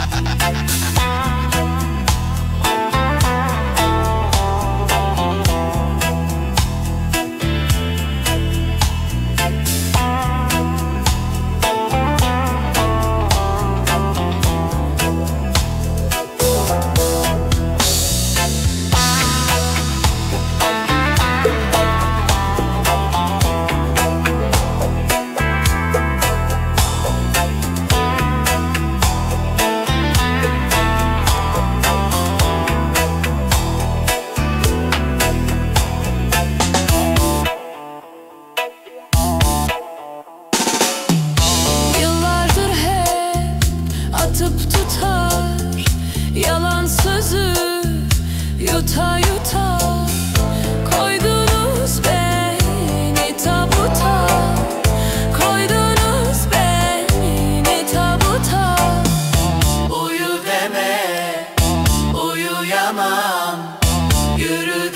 Música alıp tutar Yalan sözü yuta yuta. Koydunuz beni tabuta Koydunuz beni tabuta. Uyu deme, uyuyamam Yürü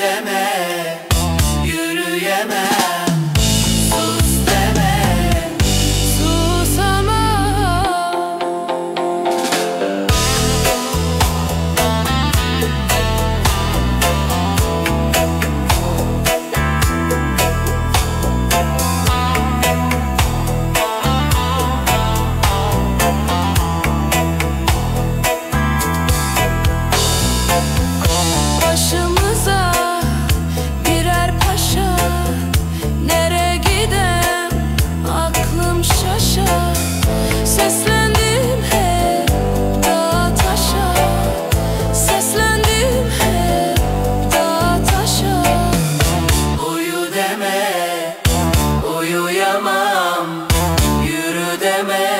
Amen.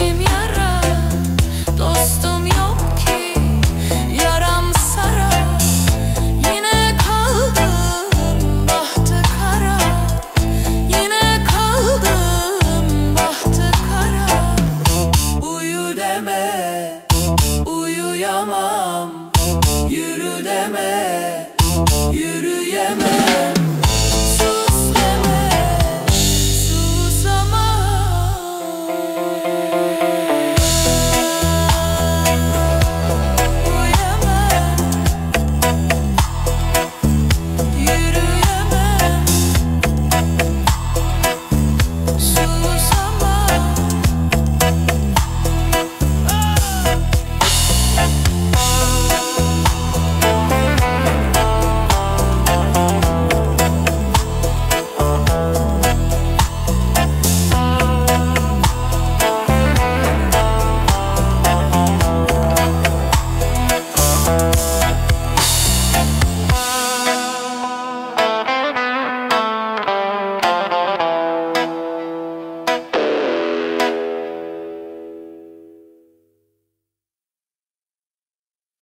Jimmy